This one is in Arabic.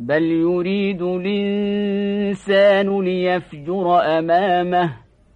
بل يريد الإنسان ليفجر أمامه